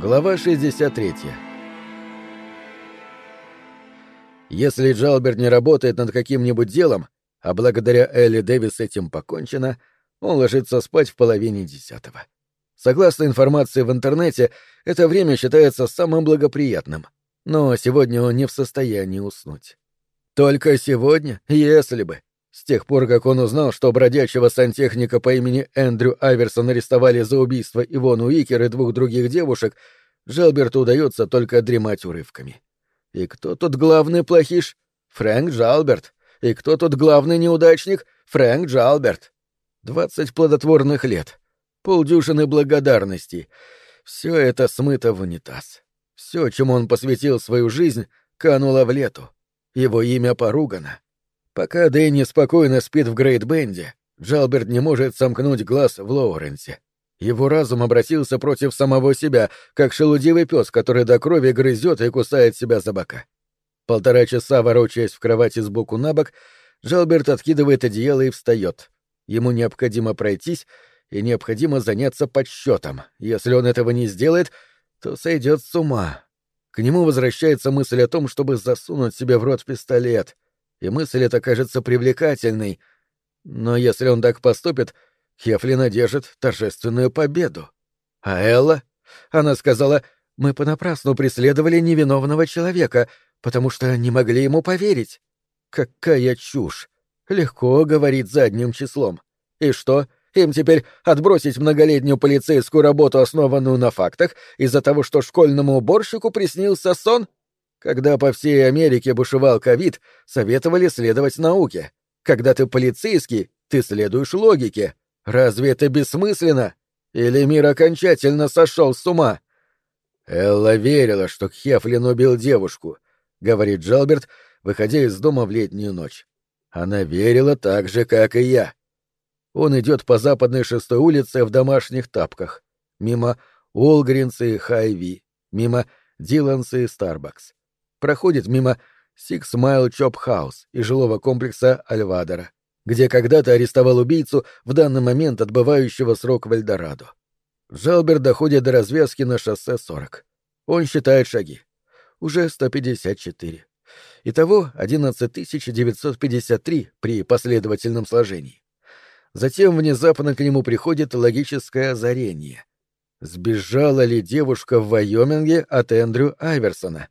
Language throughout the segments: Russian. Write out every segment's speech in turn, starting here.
Глава 63 Если Джалберт не работает над каким-нибудь делом, а благодаря Элли Дэвис этим покончено, он ложится спать в половине десятого. Согласно информации в интернете, это время считается самым благоприятным, но сегодня он не в состоянии уснуть. Только сегодня, если бы. С тех пор, как он узнал, что бродячего сантехника по имени Эндрю Айверсон арестовали за убийство Ивону Уикер и двух других девушек, Джалберту удается только дремать урывками. И кто тут главный плохиш? Фрэнк Джалберт. И кто тут главный неудачник? Фрэнк Джалберт. Двадцать плодотворных лет. Полдюжины благодарностей. Все это смыто в унитаз. Все, чему он посвятил свою жизнь, кануло в лету. Его имя поругано. Пока Дэнни спокойно спит в Грейт-Бенде, Джалберт не может сомкнуть глаз в Лоуренсе. Его разум обратился против самого себя, как шелудивый пес, который до крови грызет и кусает себя за бока. Полтора часа, ворочаясь в кровати сбоку на бок, Джалберт откидывает одеяло и встает. Ему необходимо пройтись, и необходимо заняться подсчетом. Если он этого не сделает, то сойдет с ума. К нему возвращается мысль о том, чтобы засунуть себе в рот пистолет — и мысль эта кажется привлекательной. Но если он так поступит, Хефлин одержит торжественную победу. А Элла? Она сказала, мы понапрасну преследовали невиновного человека, потому что не могли ему поверить. Какая чушь! Легко говорить задним числом. И что? Им теперь отбросить многолетнюю полицейскую работу, основанную на фактах, из-за того, что школьному уборщику приснился сон? Когда по всей Америке бушевал ковид, советовали следовать науке. Когда ты полицейский, ты следуешь логике. Разве это бессмысленно? Или мир окончательно сошел с ума? Элла верила, что Хефлин убил девушку, — говорит Джалберт, выходя из дома в летнюю ночь. Она верила так же, как и я. Он идет по западной шестой улице в домашних тапках, мимо Уолгринса и Хайви, мимо Диланса и Старбакс проходит мимо Six Mile Chop House и жилого комплекса Альвадора, где когда-то арестовал убийцу, в данный момент отбывающего срок в Эльдорадо. Жалбер доходит до развязки на шоссе 40. Он считает шаги. Уже 154. Итого 11953 при последовательном сложении. Затем внезапно к нему приходит логическое озарение. Сбежала ли девушка в Вайоминге от Эндрю Айверсона?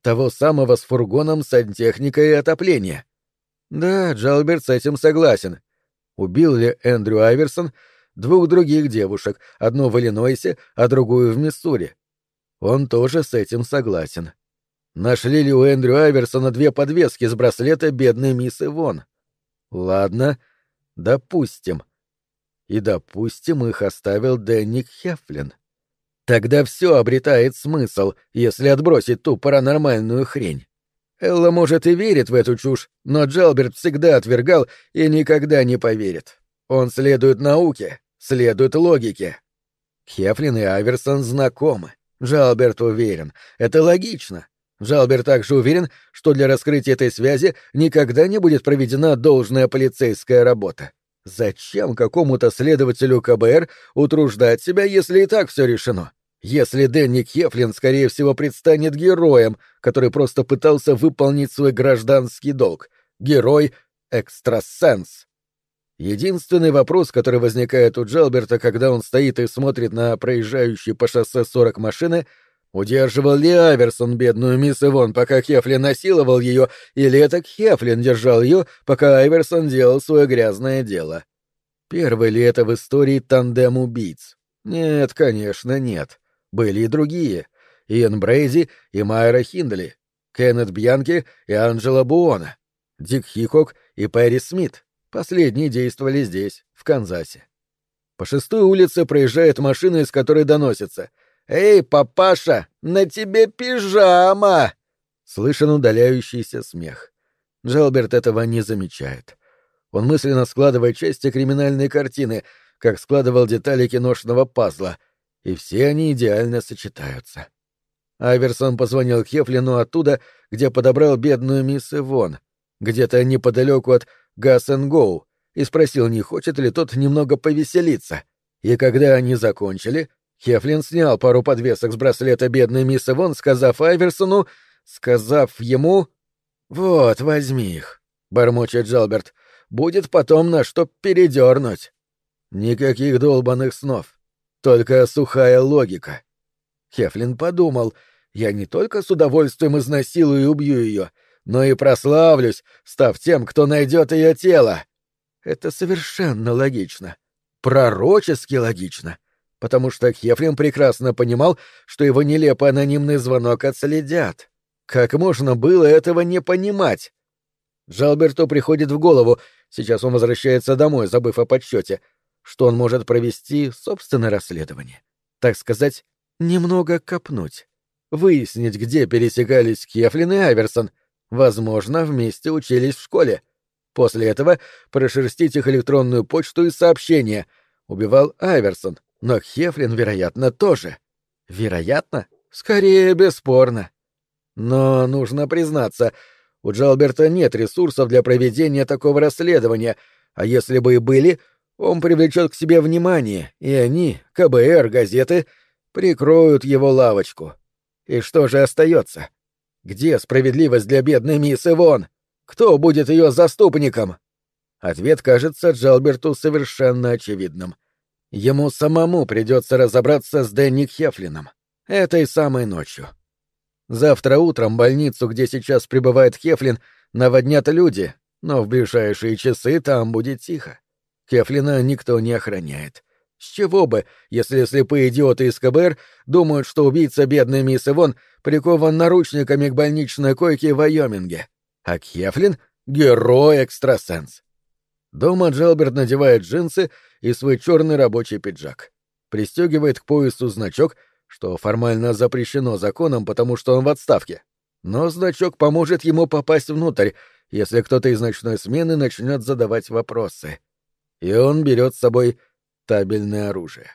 Того самого с фургоном сантехника и отопления. Да, Джалберт с этим согласен. Убил ли Эндрю Айверсон двух других девушек, одну в Иллинойсе, а другую в Миссури? Он тоже с этим согласен. Нашли ли у Эндрю Айверсона две подвески с браслета бедной мисс Ивон? Ладно, допустим. И допустим, их оставил Дэнник Хефлин. Тогда все обретает смысл, если отбросить ту паранормальную хрень. Элла, может, и верит в эту чушь, но Джалберт всегда отвергал и никогда не поверит. Он следует науке, следует логике. Хефлин и Аверсон знакомы. Джалберт уверен. Это логично. Джалберт также уверен, что для раскрытия этой связи никогда не будет проведена должная полицейская работа. Зачем какому-то следователю КБР утруждать себя, если и так все решено? Если Дэнни Кефлин, скорее всего, предстанет героем, который просто пытался выполнить свой гражданский долг. Герой — экстрасенс. Единственный вопрос, который возникает у Джалберта, когда он стоит и смотрит на проезжающие по шоссе 40 машины, удерживал ли Аверсон бедную мисс Ивон, пока Хефлин насиловал ее, или это Хефлин держал ее, пока Аверсон делал свое грязное дело? Первый ли это в истории тандем убийц? Нет, конечно, нет. Были и другие — Иэн Брейди и Майра Хиндли, Кеннет Бьянки и Анджело Буоно, Дик Хикок и Перри Смит. Последние действовали здесь, в Канзасе. По шестой улице проезжает машина, из которой доносится «Эй, папаша, на тебе пижама!» Слышен удаляющийся смех. Джалберт этого не замечает. Он мысленно складывает части криминальной картины, как складывал детали киношного пазла — и все они идеально сочетаются. Айверсон позвонил Хефлину оттуда, где подобрал бедную мисс Ивон, где-то неподалеку от Гас Гоу, и спросил, не хочет ли тот немного повеселиться. И когда они закончили, Хефлин снял пару подвесок с браслета бедной мисс Ивон, сказав Айверсону, сказав ему «Вот, возьми их», — бормочет Джалберт, — «будет потом на что передернуть». Никаких долбанных снов, только сухая логика. Хефлин подумал, я не только с удовольствием изнасилую и убью ее, но и прославлюсь, став тем, кто найдет ее тело. Это совершенно логично. Пророчески логично. Потому что Хефлин прекрасно понимал, что его нелепый анонимный звонок отследят. Как можно было этого не понимать? Джалберту приходит в голову, сейчас он возвращается домой, забыв о подсчете, что он может провести собственное расследование. Так сказать, немного копнуть. Выяснить, где пересекались Кефлин и Айверсон. Возможно, вместе учились в школе. После этого прошерстить их электронную почту и сообщения. Убивал Айверсон, но Хефлин, вероятно, тоже. Вероятно? Скорее, бесспорно. Но нужно признаться, у Джалберта нет ресурсов для проведения такого расследования, а если бы и были, он привлечет к себе внимание, и они, КБР, газеты, прикроют его лавочку. И что же остается? Где справедливость для бедной мисс Ивон? Кто будет ее заступником? Ответ кажется Джалберту совершенно очевидным. Ему самому придется разобраться с Дэнни Хефлином. Этой самой ночью. Завтра утром больницу, где сейчас пребывает Хефлин, наводнят люди, но в ближайшие часы там будет тихо. Кефлина никто не охраняет. С чего бы, если слепые идиоты из КБР думают, что убийца бедной мисс Ивон прикован наручниками к больничной койке в Вайоминге, а Кефлин — герой-экстрасенс. Дома Джелберт надевает джинсы и свой черный рабочий пиджак. Пристегивает к поясу значок, что формально запрещено законом, потому что он в отставке. Но значок поможет ему попасть внутрь, если кто-то из ночной смены начнет задавать вопросы и он берет с собой табельное оружие.